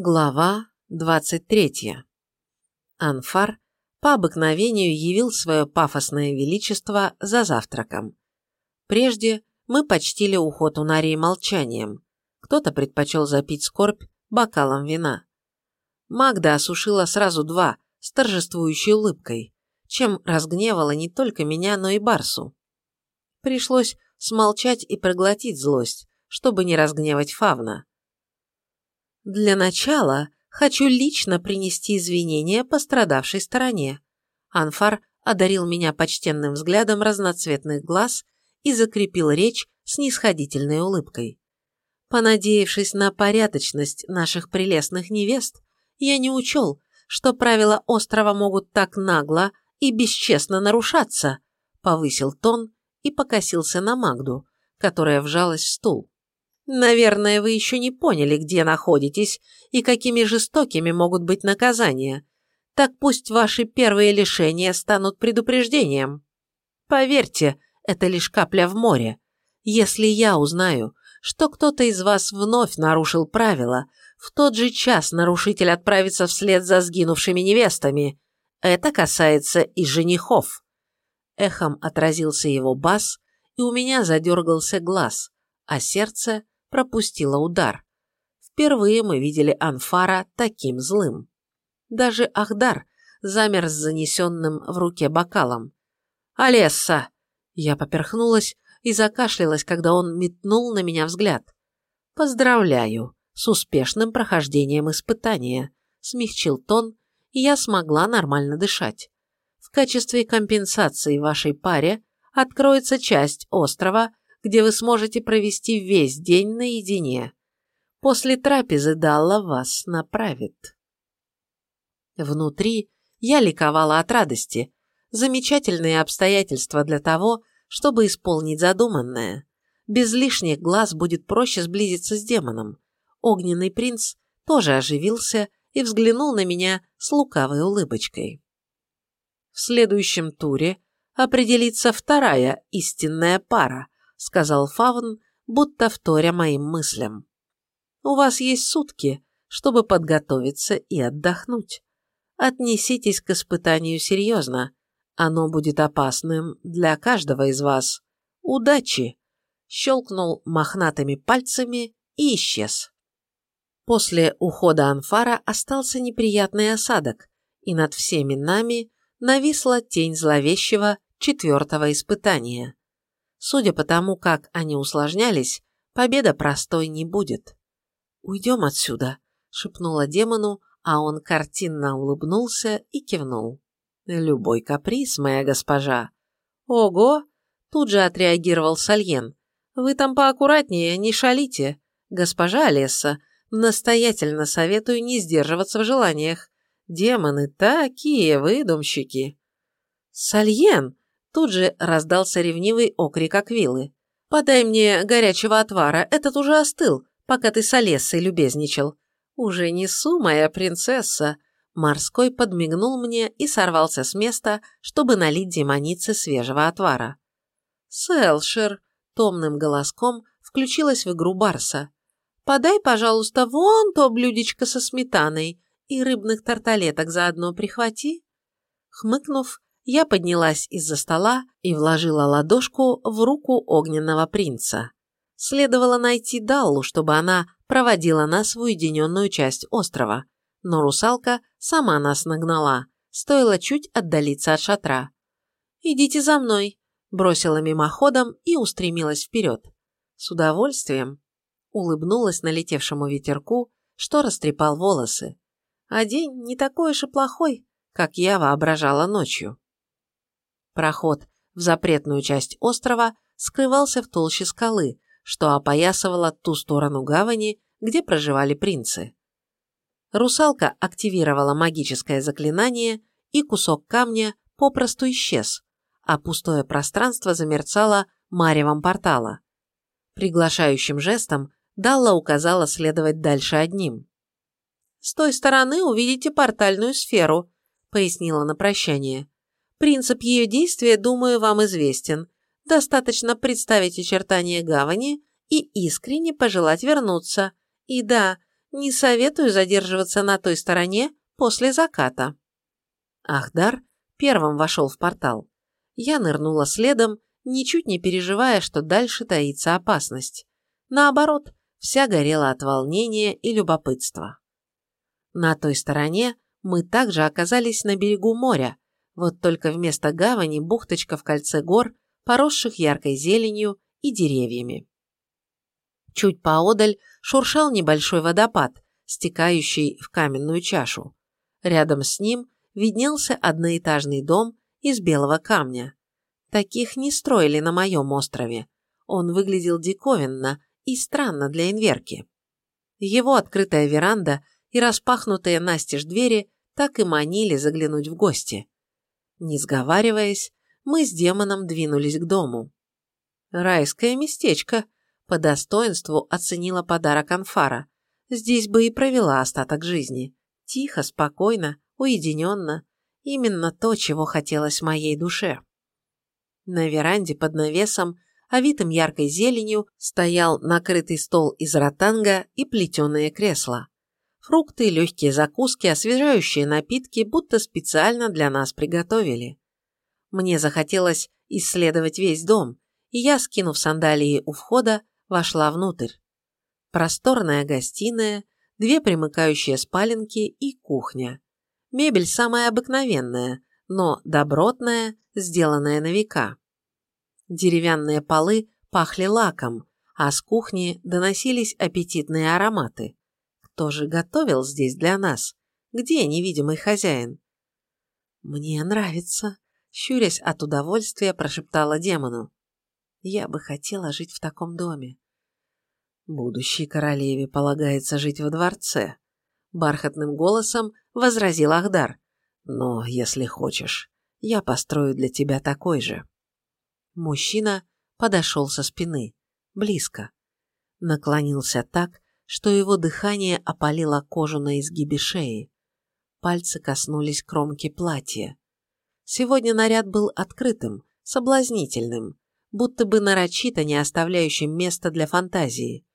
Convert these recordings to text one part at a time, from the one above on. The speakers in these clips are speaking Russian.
Глава 23. Анфар по обыкновению явил свое пафосное величество за завтраком. Прежде мы почтили уход у Нарии молчанием. Кто-то предпочел запить скорбь бокалом вина. Магда осушила сразу два с торжествующей улыбкой, чем разгневала не только меня, но и Барсу. Пришлось смолчать и проглотить злость, чтобы не разгневать Фавна. Для начала хочу лично принести извинения пострадавшей стороне. Анфар одарил меня почтенным взглядом разноцветных глаз и закрепил речь с нисходительной улыбкой. Понадеявшись на порядочность наших прелестных невест, я не учел, что правила острова могут так нагло и бесчестно нарушаться, повысил тон и покосился на Магду, которая вжалась в стул. Наверное, вы еще не поняли, где находитесь и какими жестокими могут быть наказания. Так пусть ваши первые лишения станут предупреждением. Поверьте, это лишь капля в море. Если я узнаю, что кто-то из вас вновь нарушил правила, в тот же час нарушитель отправится вслед за сгинувшими невестами. Это касается и женихов. Эхом отразился его бас, и у меня задергался глаз, а сердце пропустила удар. Впервые мы видели Анфара таким злым. Даже Ахдар замер с занесенным в руке бокалом. «Алесса!» Я поперхнулась и закашлялась, когда он метнул на меня взгляд. «Поздравляю с успешным прохождением испытания», смягчил тон, и я смогла нормально дышать. В качестве компенсации вашей паре откроется часть острова, где вы сможете провести весь день наедине. После трапезы Далла вас направит. Внутри я ликовала от радости. Замечательные обстоятельства для того, чтобы исполнить задуманное. Без лишних глаз будет проще сблизиться с демоном. Огненный принц тоже оживился и взглянул на меня с лукавой улыбочкой. В следующем туре определится вторая истинная пара, сказал Фавн, будто вторя моим мыслям. У вас есть сутки, чтобы подготовиться и отдохнуть. Отнеситесь к испытанию серьезно. Оно будет опасным для каждого из вас. Удачи!» Щелкнул мохнатыми пальцами и исчез. После ухода Анфара остался неприятный осадок, и над всеми нами нависла тень зловещего четвертого испытания. Судя по тому, как они усложнялись, победа простой не будет. «Уйдем отсюда», — шепнула демону, а он картинно улыбнулся и кивнул. «Любой каприз, моя госпожа». «Ого!» — тут же отреагировал Сальен. «Вы там поаккуратнее, не шалите. Госпожа Олесса, настоятельно советую не сдерживаться в желаниях. Демоны такие выдумщики». «Сальен!» Тут же раздался ревнивый окрик Аквилы. «Подай мне горячего отвара, этот уже остыл, пока ты с Олессой любезничал». «Уже несу, моя принцесса!» Морской подмигнул мне и сорвался с места, чтобы налить демонице свежего отвара. «Селшер!» – томным голоском включилась в игру Барса. «Подай, пожалуйста, вон то блюдечко со сметаной и рыбных тарталеток заодно прихвати». Хмыкнув, я поднялась из-за стола и вложила ладошку в руку огненного принца. Следовало найти Даллу, чтобы она проводила нас в уединенную часть острова, но русалка сама нас нагнала, стоило чуть отдалиться от шатра. «Идите за мной», – бросила мимоходом и устремилась вперед. С удовольствием улыбнулась налетевшему ветерку, что растрепал волосы. А день не такой уж и плохой, как я воображала ночью. Проход в запретную часть острова скрывался в толще скалы, что опоясывало ту сторону гавани, где проживали принцы. Русалка активировала магическое заклинание, и кусок камня попросту исчез, а пустое пространство замерцало маревом портала. Приглашающим жестом Далла указала следовать дальше одним. «С той стороны увидите портальную сферу», — пояснила на прощание. Принцип ее действия, думаю, вам известен. Достаточно представить очертания гавани и искренне пожелать вернуться. И да, не советую задерживаться на той стороне после заката». Ахдар первым вошел в портал. Я нырнула следом, ничуть не переживая, что дальше таится опасность. Наоборот, вся горела от волнения и любопытства. На той стороне мы также оказались на берегу моря, вот только вместо гавани бухточка в кольце гор, поросших яркой зеленью и деревьями. Чуть поодаль шуршал небольшой водопад, стекающий в каменную чашу. Рядом с ним виднелся одноэтажный дом из белого камня. Таких не строили на моем острове. Он выглядел диковинно и странно для инверки. Его открытая веранда и распахнутые настежь двери так и манили заглянуть в гости. Не сговариваясь, мы с демоном двинулись к дому. Райское местечко, по достоинству оценила подарок Анфара. Здесь бы и провела остаток жизни. Тихо, спокойно, уединенно. Именно то, чего хотелось моей душе. На веранде под навесом, овитым яркой зеленью, стоял накрытый стол из ротанга и плетеные кресла. Фрукты, легкие закуски, освежающие напитки будто специально для нас приготовили. Мне захотелось исследовать весь дом, и я, скинув сандалии у входа, вошла внутрь. Просторная гостиная, две примыкающие спаленки и кухня. Мебель самая обыкновенная, но добротная, сделанная на века. Деревянные полы пахли лаком, а с кухни доносились аппетитные ароматы. Кто же готовил здесь для нас? Где невидимый хозяин? «Мне нравится», — щурясь от удовольствия, прошептала демону. «Я бы хотела жить в таком доме». «Будущей королеве полагается жить во дворце», — бархатным голосом возразил Ахдар. «Но, если хочешь, я построю для тебя такой же». Мужчина подошел со спины, близко. Наклонился так, что его дыхание опалило кожу на изгибе шеи. Пальцы коснулись кромки платья. Сегодня наряд был открытым, соблазнительным, будто бы нарочито не оставляющим места для фантазии.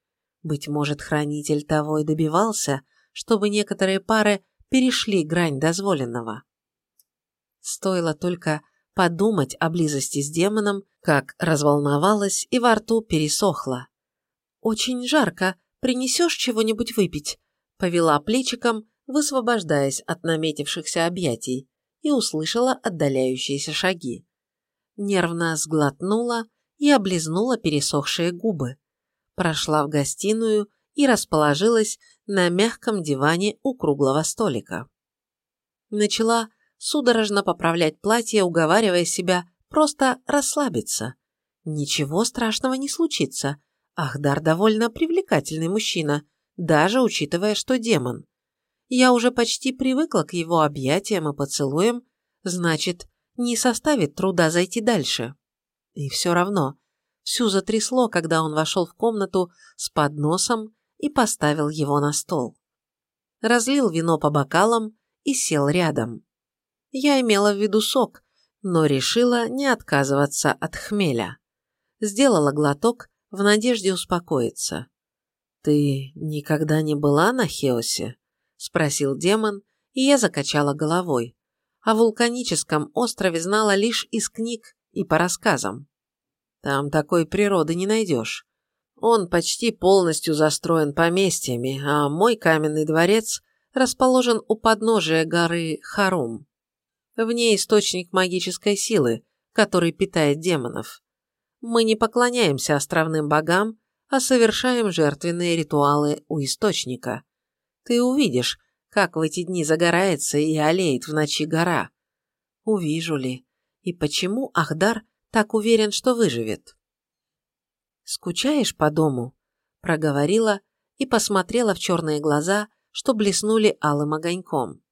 Быть может, хранитель того и добивался, чтобы некоторые пары перешли грань дозволенного. Стоило только подумать о близости с демоном, как разволновалась и во рту пересохло. «Очень жарко, принесешь чего-нибудь выпить?» повела плечиком, высвобождаясь от наметившихся объятий, и услышала отдаляющиеся шаги. Нервно сглотнула и облизнула пересохшие губы. Прошла в гостиную и расположилась на мягком диване у круглого столика. Начала судорожно поправлять платье, уговаривая себя просто расслабиться. Ничего страшного не случится. Ахдар довольно привлекательный мужчина, даже учитывая, что демон. Я уже почти привыкла к его объятиям и поцелуям, значит, не составит труда зайти дальше. И все равно, всю затрясло, когда он вошел в комнату с подносом и поставил его на стол. Разлил вино по бокалам и сел рядом. Я имела в виду сок, но решила не отказываться от хмеля. Сделала глоток в надежде успокоиться. «Ты никогда не была на Хеосе?» – спросил демон, и я закачала головой. О вулканическом острове знала лишь из книг и по рассказам. Там такой природы не найдешь. Он почти полностью застроен поместьями, а мой каменный дворец расположен у подножия горы Харум. В ней источник магической силы, который питает демонов. Мы не поклоняемся островным богам, а совершаем жертвенные ритуалы у источника. Ты увидишь, как в эти дни загорается и олеет в ночи гора. Увижу ли? И почему Ахдар так уверен, что выживет? «Скучаешь по дому?» – проговорила и посмотрела в черные глаза, что блеснули алым огоньком.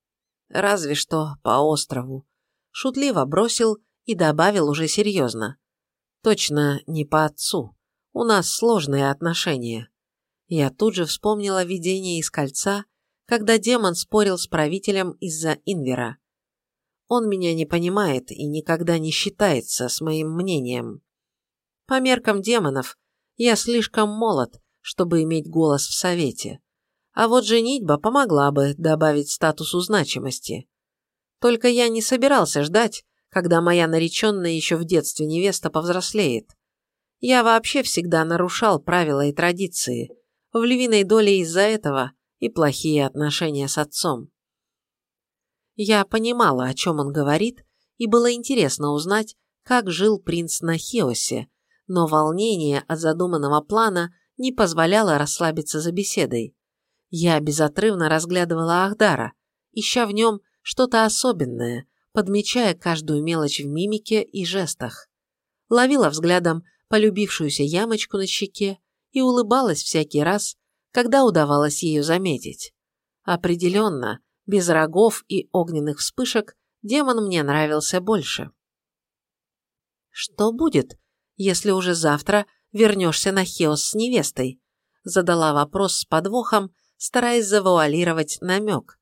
«Разве что по острову». Шутливо бросил и добавил уже серьезно. «Точно не по отцу. У нас сложные отношения». Я тут же вспомнила видение из кольца, когда демон спорил с правителем из-за Инвера. Он меня не понимает и никогда не считается с моим мнением. По меркам демонов, я слишком молод, чтобы иметь голос в совете. А вот женитьба помогла бы добавить статусу значимости. Только я не собирался ждать, когда моя нареченная еще в детстве невеста повзрослеет. Я вообще всегда нарушал правила и традиции, в львиной доле из-за этого и плохие отношения с отцом. Я понимала, о чем он говорит, и было интересно узнать, как жил принц на Хиосе, но волнение от задуманного плана не позволяло расслабиться за беседой. Я безотрывно разглядывала Ахдара, ища в нем что-то особенное, подмечая каждую мелочь в мимике и жестах. Ловила взглядом полюбившуюся ямочку на щеке и улыбалась всякий раз, когда удавалось ее заметить. Определенно, без рогов и огненных вспышек демон мне нравился больше. «Что будет, если уже завтра вернешься на Хеос с невестой?» задала вопрос с подвохом, стараясь завуалировать намек.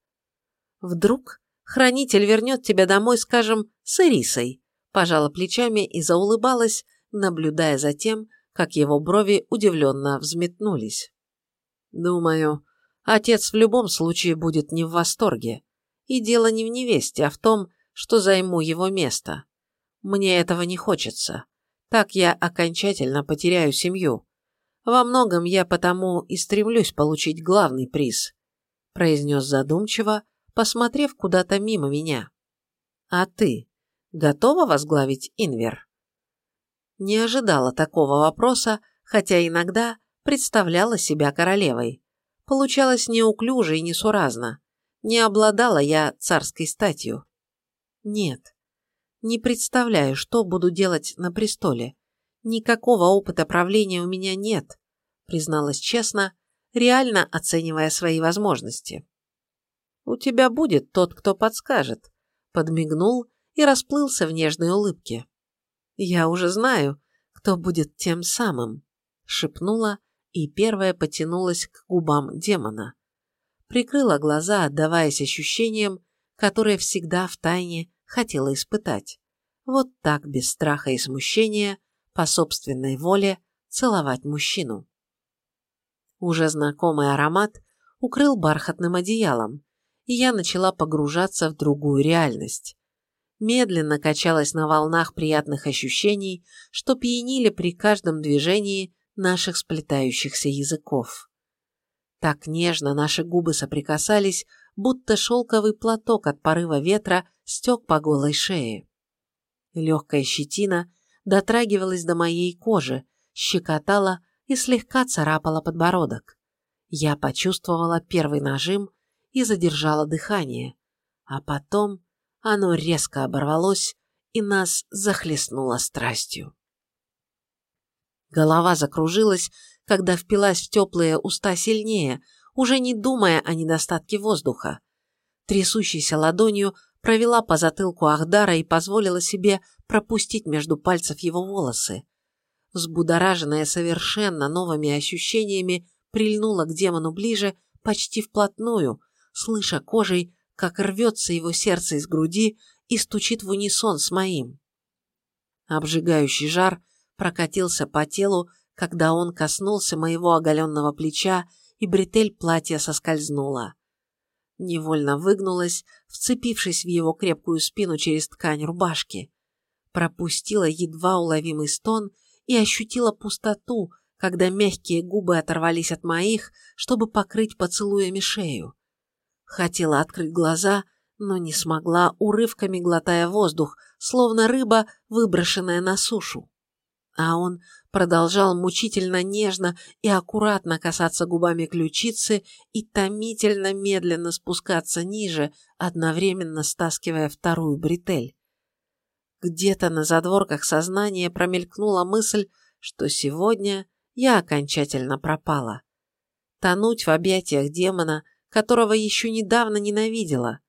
«Вдруг хранитель вернет тебя домой, скажем, с Ирисой?» пожала плечами и заулыбалась, наблюдая за тем, как его брови удивленно взметнулись. «Думаю, отец в любом случае будет не в восторге. И дело не в невесте, а в том, что займу его место. Мне этого не хочется. Так я окончательно потеряю семью. Во многом я потому и стремлюсь получить главный приз», произнес задумчиво, посмотрев куда-то мимо меня. «А ты готова возглавить Инвер?» Не ожидала такого вопроса, хотя иногда представляла себя королевой. Получалось неуклюже и несуразно. Не обладала я царской статью. Нет. Не представляю, что буду делать на престоле. Никакого опыта правления у меня нет, призналась честно, реально оценивая свои возможности. У тебя будет тот, кто подскажет, подмигнул и расплылся в нежной улыбке. «Я уже знаю, кто будет тем самым», — шепнула и первая потянулась к губам демона. Прикрыла глаза, отдаваясь ощущениям, которые всегда втайне хотела испытать. Вот так, без страха и смущения, по собственной воле, целовать мужчину. Уже знакомый аромат укрыл бархатным одеялом, и я начала погружаться в другую реальность медленно качалась на волнах приятных ощущений, что пьянили при каждом движении наших сплетающихся языков. Так нежно наши губы соприкасались, будто шелковый платок от порыва ветра стек по голой шее. Легкая щетина дотрагивалась до моей кожи, щекотала и слегка царапала подбородок. Я почувствовала первый нажим и задержала дыхание, а потом оно резко оборвалось, и нас захлестнуло страстью. Голова закружилась, когда впилась в теплые уста сильнее, уже не думая о недостатке воздуха. Трясущейся ладонью провела по затылку Ахдара и позволила себе пропустить между пальцев его волосы. Взбудораженная совершенно новыми ощущениями, прильнула к демону ближе, почти вплотную, слыша кожей как рвется его сердце из груди и стучит в унисон с моим. Обжигающий жар прокатился по телу, когда он коснулся моего оголенного плеча, и бретель платья соскользнула. Невольно выгнулась, вцепившись в его крепкую спину через ткань рубашки. Пропустила едва уловимый стон и ощутила пустоту, когда мягкие губы оторвались от моих, чтобы покрыть поцелуями шею. Хотела открыть глаза, но не смогла, урывками глотая воздух, словно рыба, выброшенная на сушу. А он продолжал мучительно нежно и аккуратно касаться губами ключицы и томительно медленно спускаться ниже, одновременно стаскивая вторую бретель. Где-то на задворках сознания промелькнула мысль, что сегодня я окончательно пропала. Тонуть в объятиях демона – которого еще недавно ненавидела.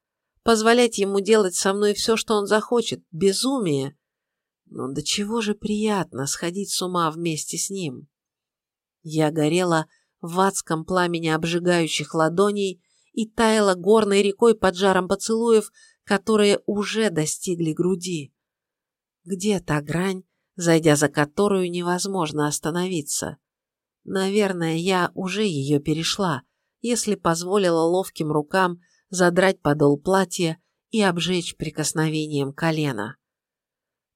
Позволять ему делать со мной все, что он захочет. Безумие. Но до чего же приятно сходить с ума вместе с ним. Я горела в адском пламени обжигающих ладоней и таяла горной рекой под жаром поцелуев, которые уже достигли груди. Где та грань, зайдя за которую невозможно остановиться? Наверное, я уже ее перешла, если позволила ловким рукам задрать подол платья и обжечь прикосновением колена.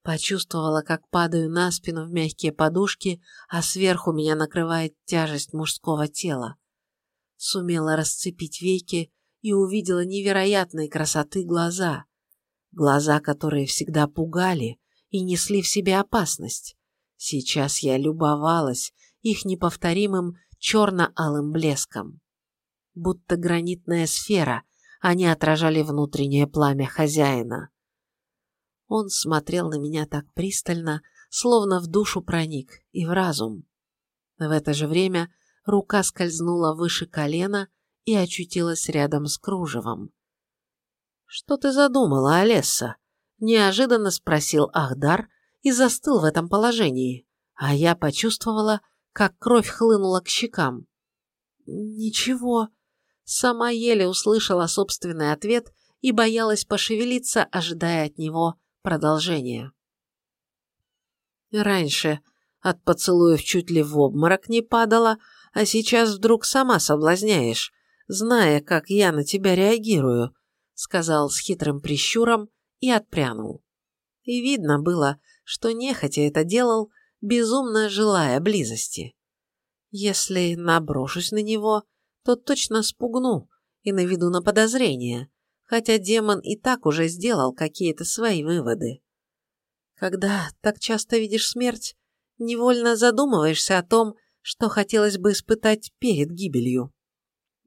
Почувствовала, как падаю на спину в мягкие подушки, а сверху меня накрывает тяжесть мужского тела. Сумела расцепить веки и увидела невероятной красоты глаза. Глаза, которые всегда пугали и несли в себе опасность. Сейчас я любовалась их неповторимым черно-алым блеском. Будто гранитная сфера, они отражали внутреннее пламя хозяина. Он смотрел на меня так пристально, словно в душу проник и в разум. В это же время рука скользнула выше колена и очутилась рядом с кружевом. «Что ты задумала, Олесса?» – неожиданно спросил Ахдар и застыл в этом положении, а я почувствовала, как кровь хлынула к щекам. «Ничего», Сама еле услышала собственный ответ и боялась пошевелиться, ожидая от него продолжения. Раньше от поцелуев чуть ли в обморок не падала, а сейчас вдруг сама соблазняешь, зная, как я на тебя реагирую, сказал с хитрым прищуром и отпрянул. И видно было, что нехотя это делал, безумно желая близости. Если наброшусь на него, то точно спугну и наведу на подозрение, хотя демон и так уже сделал какие-то свои выводы. Когда так часто видишь смерть, невольно задумываешься о том, что хотелось бы испытать перед гибелью.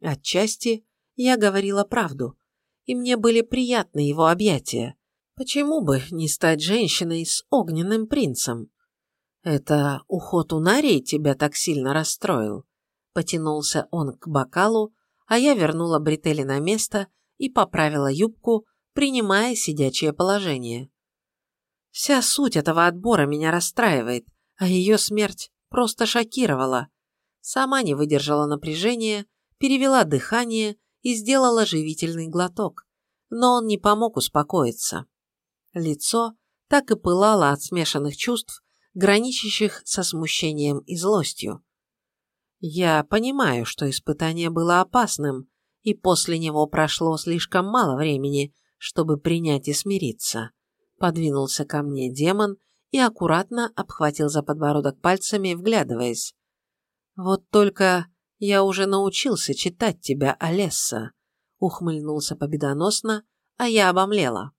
Отчасти я говорила правду, и мне были приятны его объятия. Почему бы не стать женщиной с огненным принцем? Это уход у Нарии тебя так сильно расстроил? Потянулся он к бокалу, а я вернула бретели на место и поправила юбку, принимая сидячее положение. Вся суть этого отбора меня расстраивает, а ее смерть просто шокировала. Сама не выдержала напряжения, перевела дыхание и сделала живительный глоток, но он не помог успокоиться. Лицо так и пылало от смешанных чувств, граничащих со смущением и злостью. Я понимаю, что испытание было опасным, и после него прошло слишком мало времени, чтобы принять и смириться. Подвинулся ко мне демон и аккуратно обхватил за подбородок пальцами, вглядываясь. «Вот только я уже научился читать тебя, Олесса», ухмыльнулся победоносно, а я обомлела.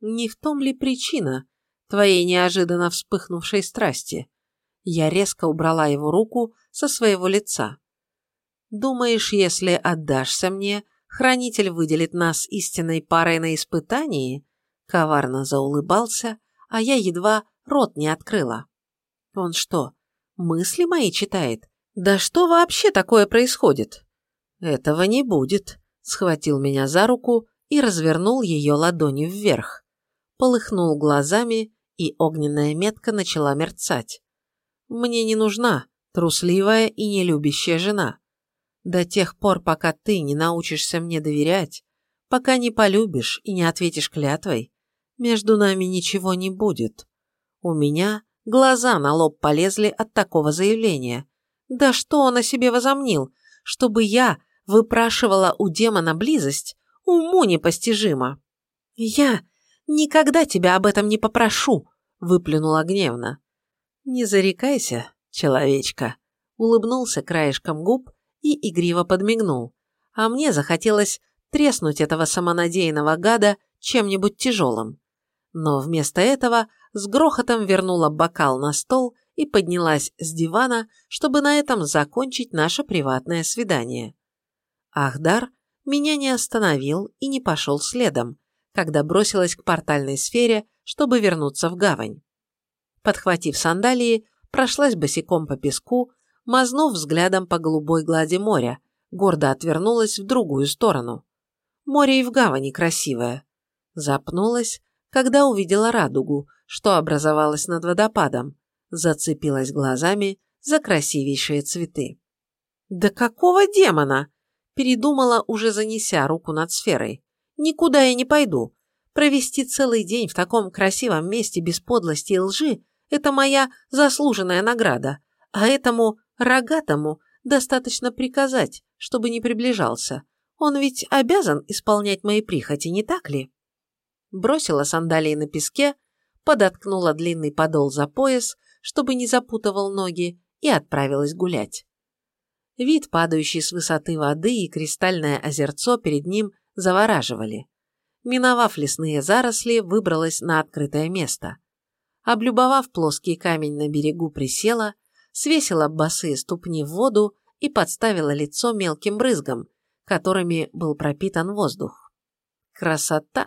«Не в том ли причина твоей неожиданно вспыхнувшей страсти?» Я резко убрала его руку со своего лица. «Думаешь, если отдашься мне, хранитель выделит нас истинной парой на испытании?» Коварно заулыбался, а я едва рот не открыла. «Он что, мысли мои читает? Да что вообще такое происходит?» «Этого не будет», — схватил меня за руку и развернул ее ладонью вверх. Полыхнул глазами, и огненная метка начала мерцать. Мне не нужна трусливая и нелюбящая жена. До тех пор, пока ты не научишься мне доверять, пока не полюбишь и не ответишь клятвой, между нами ничего не будет. У меня глаза на лоб полезли от такого заявления. Да что он о себе возомнил, чтобы я выпрашивала у демона близость, уму непостижимо. Я никогда тебя об этом не попрошу, выплюнула гневно. «Не зарекайся, человечка», – улыбнулся краешком губ и игриво подмигнул, а мне захотелось треснуть этого самонадеянного гада чем-нибудь тяжелым. Но вместо этого с грохотом вернула бокал на стол и поднялась с дивана, чтобы на этом закончить наше приватное свидание. Ахдар меня не остановил и не пошел следом, когда бросилась к портальной сфере, чтобы вернуться в гавань. Подхватив сандалии, прошлась босиком по песку, мазнув взглядом по голубой глади моря, гордо отвернулась в другую сторону. Море и в гавани красивое. Запнулась, когда увидела радугу, что образовалась над водопадом, зацепилась глазами за красивейшие цветы. «Да какого демона?» Передумала, уже занеся руку над сферой. «Никуда я не пойду. Провести целый день в таком красивом месте без подлости и лжи это моя заслуженная награда, а этому рогатому достаточно приказать, чтобы не приближался. Он ведь обязан исполнять мои прихоти, не так ли? Бросила сандалии на песке, подоткнула длинный подол за пояс, чтобы не запутывал ноги, и отправилась гулять. Вид, падающий с высоты воды и кристальное озерцо перед ним завораживали. Миновав лесные заросли, выбралась на открытое место. Облюбовав плоский камень на берегу, присела, свесила босые ступни в воду и подставила лицо мелким брызгам, которыми был пропитан воздух. Красота!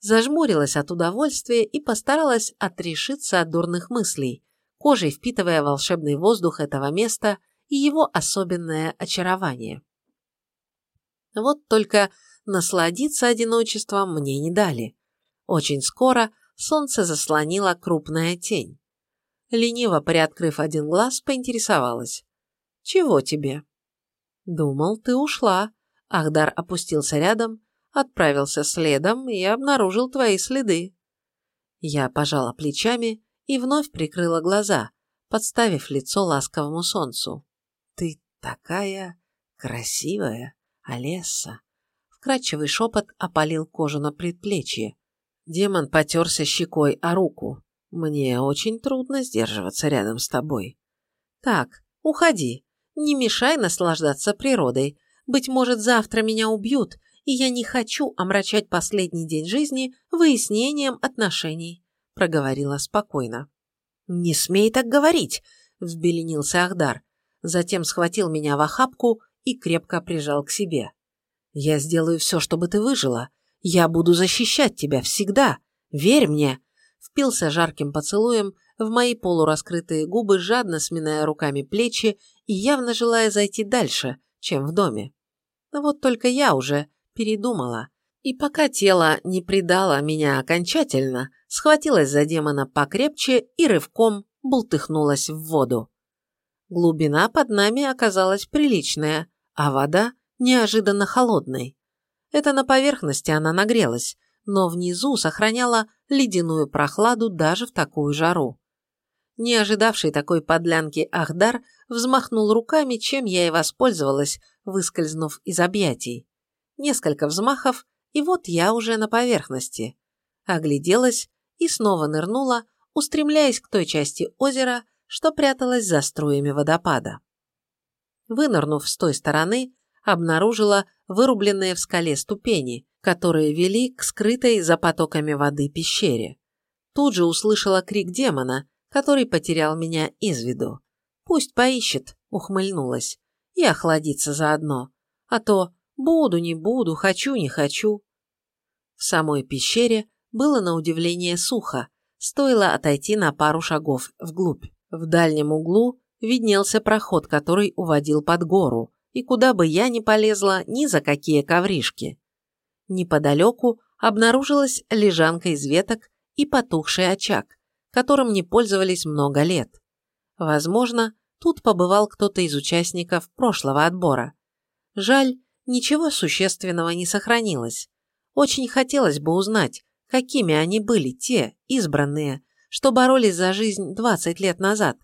Зажмурилась от удовольствия и постаралась отрешиться от дурных мыслей, кожей впитывая волшебный воздух этого места и его особенное очарование. Вот только насладиться одиночеством мне не дали. Очень скоро солнце заслонило крупная тень. Лениво приоткрыв один глаз, поинтересовалась. «Чего тебе?» «Думал, ты ушла». Ахдар опустился рядом, отправился следом и обнаружил твои следы. Я пожала плечами и вновь прикрыла глаза, подставив лицо ласковому солнцу. «Ты такая красивая, Олесса!» Вкрадчивый шепот опалил кожу на предплечье. Демон потерся щекой о руку. «Мне очень трудно сдерживаться рядом с тобой». «Так, уходи. Не мешай наслаждаться природой. Быть может, завтра меня убьют, и я не хочу омрачать последний день жизни выяснением отношений», проговорила спокойно. «Не смей так говорить!» – взбеленился Ахдар. Затем схватил меня в охапку и крепко прижал к себе. Я сделаю все, чтобы ты выжила. Я буду защищать тебя всегда. Верь мне!» Впился жарким поцелуем в мои полураскрытые губы, жадно сминая руками плечи и явно желая зайти дальше, чем в доме. Но вот только я уже передумала. И пока тело не предало меня окончательно, схватилась за демона покрепче и рывком бултыхнулась в воду. Глубина под нами оказалась приличная, а вода неожиданно холодной. Это на поверхности она нагрелась, но внизу сохраняла ледяную прохладу даже в такую жару. Не ожидавший такой подлянки Ахдар взмахнул руками, чем я и воспользовалась, выскользнув из объятий. Несколько взмахов, и вот я уже на поверхности. Огляделась и снова нырнула, устремляясь к той части озера, что пряталась за струями водопада. Вынырнув с той стороны, обнаружила вырубленные в скале ступени, которые вели к скрытой за потоками воды пещере. Тут же услышала крик демона, который потерял меня из виду. «Пусть поищет», — ухмыльнулась, — «и охладится заодно. А то буду, не буду, хочу, не хочу». В самой пещере было на удивление сухо, стоило отойти на пару шагов вглубь. В дальнем углу виднелся проход, который уводил под гору, и куда бы я ни полезла, ни за какие ковришки. Неподалеку обнаружилась лежанка из веток и потухший очаг, которым не пользовались много лет. Возможно, тут побывал кто-то из участников прошлого отбора. Жаль, ничего существенного не сохранилось. Очень хотелось бы узнать, какими они были те, избранные, что боролись за жизнь 20 лет назад,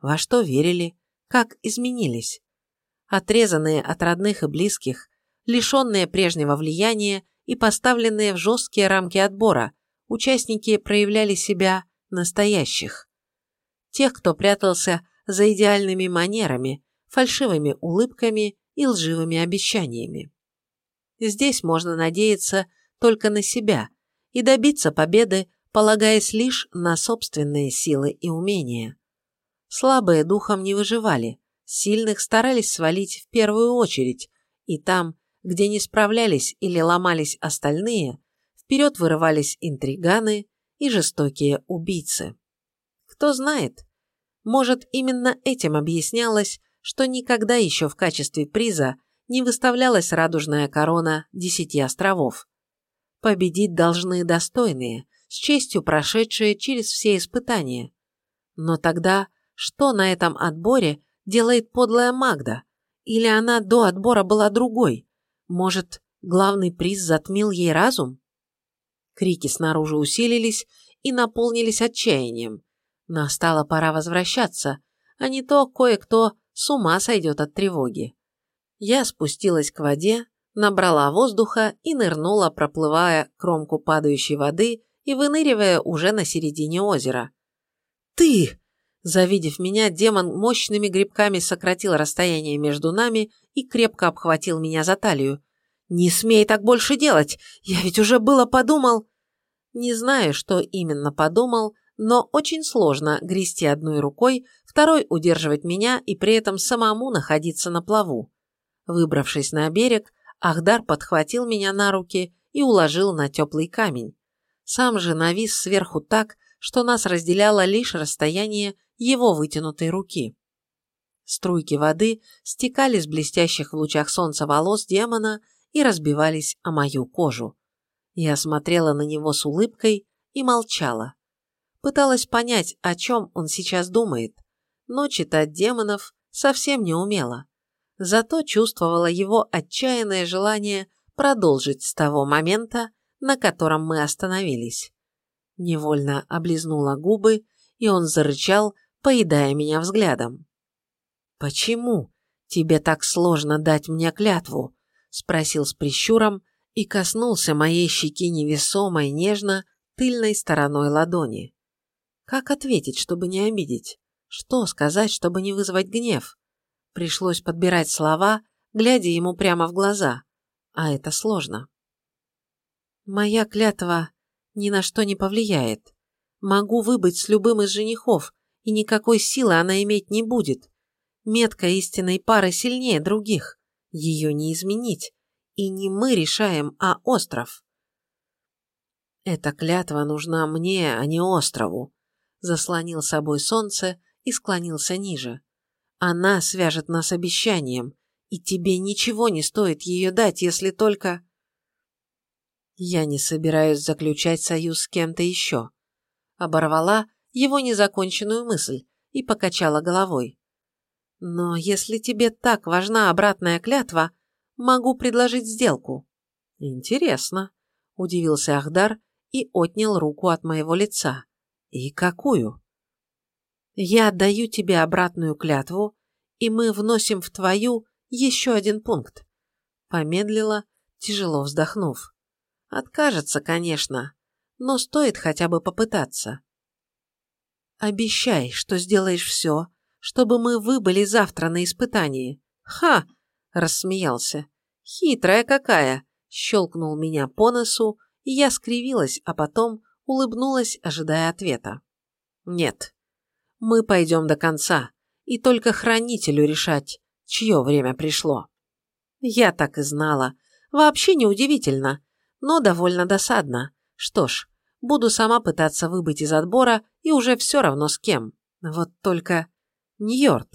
во что верили, как изменились отрезанные от родных и близких, лишенные прежнего влияния и поставленные в жесткие рамки отбора, участники проявляли себя настоящих. Тех, кто прятался за идеальными манерами, фальшивыми улыбками и лживыми обещаниями. Здесь можно надеяться только на себя и добиться победы, полагаясь лишь на собственные силы и умения. Слабые духом не выживали, Сильных старались свалить в первую очередь, и там, где не справлялись или ломались остальные, вперед вырывались интриганы и жестокие убийцы. Кто знает, может, именно этим объяснялось, что никогда еще в качестве приза не выставлялась радужная корона десяти островов. Победить должны достойные, с честью прошедшие через все испытания. Но тогда что на этом отборе делает подлая Магда? Или она до отбора была другой? Может, главный приз затмил ей разум? Крики снаружи усилились и наполнились отчаянием. Настала пора возвращаться, а не то кое-кто с ума сойдет от тревоги. Я спустилась к воде, набрала воздуха и нырнула, проплывая кромку падающей воды и выныривая уже на середине озера. «Ты!» Завидев меня, демон мощными грибками сократил расстояние между нами и крепко обхватил меня за талию. «Не смей так больше делать! Я ведь уже было подумал...» Не знаю, что именно подумал, но очень сложно грести одной рукой, второй удерживать меня и при этом самому находиться на плаву. Выбравшись на берег, Ахдар подхватил меня на руки и уложил на теплый камень. Сам же навис сверху так, что нас разделяло лишь расстояние его вытянутой руки. Струйки воды стекали с блестящих в лучах солнца волос демона и разбивались о мою кожу. Я смотрела на него с улыбкой и молчала. Пыталась понять, о чем он сейчас думает, но читать демонов совсем не умела. Зато чувствовала его отчаянное желание продолжить с того момента, на котором мы остановились. Невольно облизнула губы, и он зарычал, поедая меня взглядом. «Почему тебе так сложно дать мне клятву?» – спросил с прищуром и коснулся моей щеки невесомо и нежно тыльной стороной ладони. Как ответить, чтобы не обидеть? Что сказать, чтобы не вызвать гнев? Пришлось подбирать слова, глядя ему прямо в глаза. А это сложно. Моя клятва ни на что не повлияет. Могу выбыть с любым из женихов, и никакой силы она иметь не будет. Метка истинной пары сильнее других. Ее не изменить. И не мы решаем, а остров. Эта клятва нужна мне, а не острову. Заслонил собой солнце и склонился ниже. Она свяжет нас обещанием, и тебе ничего не стоит ее дать, если только... Я не собираюсь заключать союз с кем-то еще. Оборвала его незаконченную мысль и покачала головой. «Но если тебе так важна обратная клятва, могу предложить сделку». «Интересно», – удивился Ахдар и отнял руку от моего лица. «И какую?» «Я отдаю тебе обратную клятву, и мы вносим в твою еще один пункт». Помедлила, тяжело вздохнув. «Откажется, конечно, но стоит хотя бы попытаться. Обещай, что сделаешь все, чтобы мы выбыли завтра на испытании. Ха! рассмеялся. Хитрая какая! Щелкнул меня по носу, и я скривилась, а потом улыбнулась, ожидая ответа. Нет. Мы пойдем до конца, и только хранителю решать, чье время пришло. Я так и знала. Вообще неудивительно, но довольно досадно. Что ж, буду сама пытаться выбыть из отбора и уже все равно с кем. Вот только Ньорд.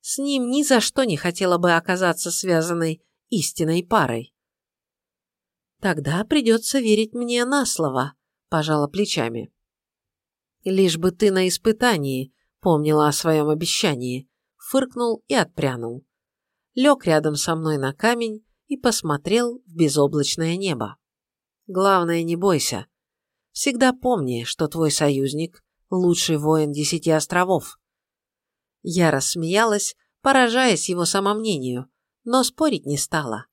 С ним ни за что не хотела бы оказаться связанной истинной парой. Тогда придется верить мне на слово, пожала плечами. Лишь бы ты на испытании помнила о своем обещании, фыркнул и отпрянул. Лег рядом со мной на камень и посмотрел в безоблачное небо. Главное, не бойся. Всегда помни, что твой союзник – лучший воин десяти островов. Я рассмеялась, поражаясь его самомнению, но спорить не стала.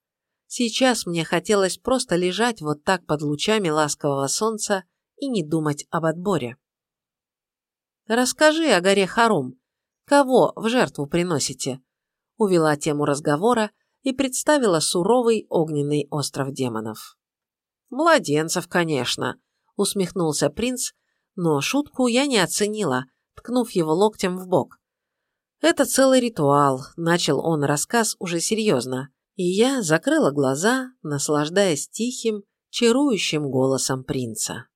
Сейчас мне хотелось просто лежать вот так под лучами ласкового солнца и не думать об отборе. «Расскажи о горе Харум. Кого в жертву приносите?» Увела тему разговора и представила суровый огненный остров демонов. «Младенцев, конечно», усмехнулся принц, но шутку я не оценила, ткнув его локтем в бок. «Это целый ритуал», – начал он рассказ уже серьезно, и я закрыла глаза, наслаждаясь тихим, чарующим голосом принца.